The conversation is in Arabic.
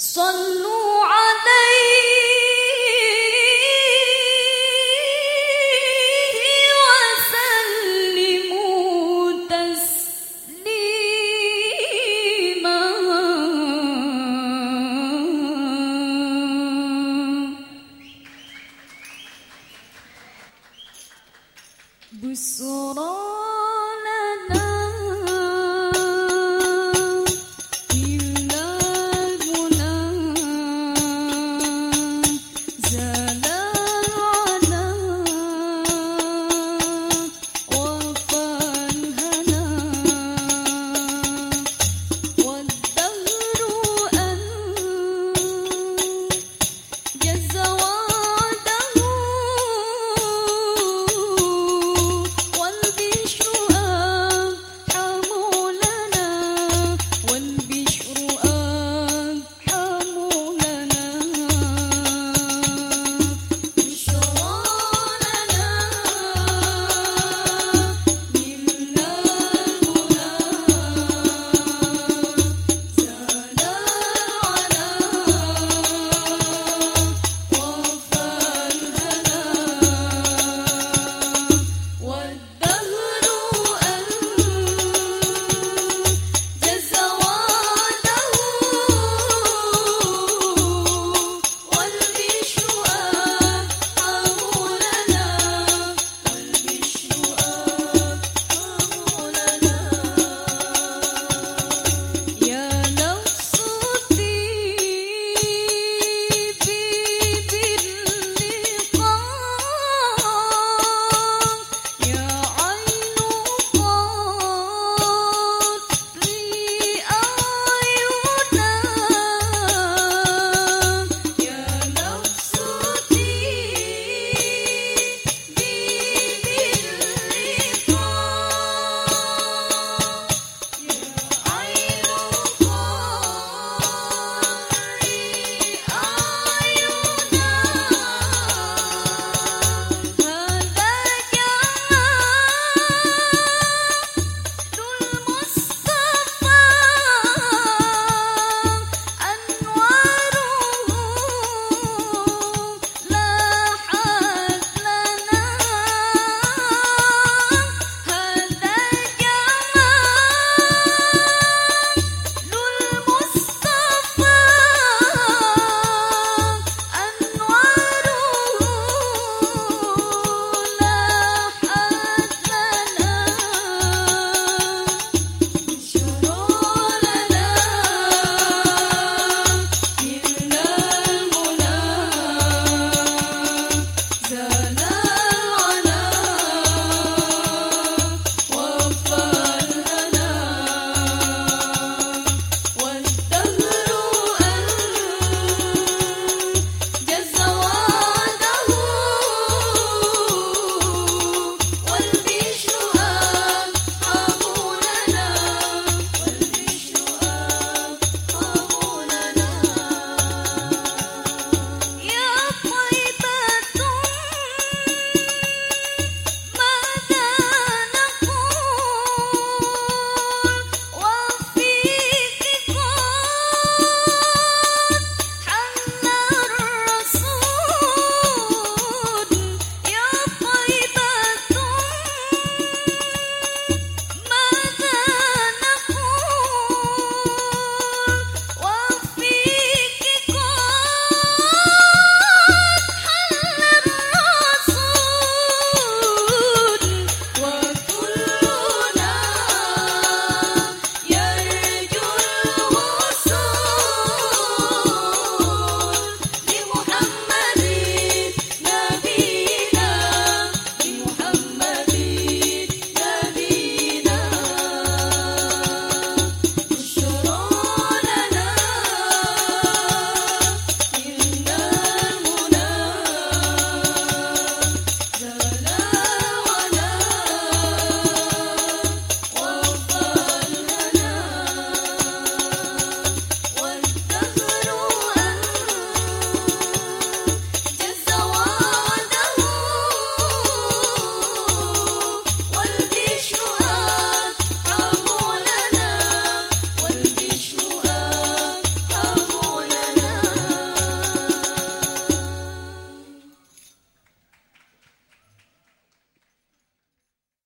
صلوا عليه وسلموا تسليما. بسرعة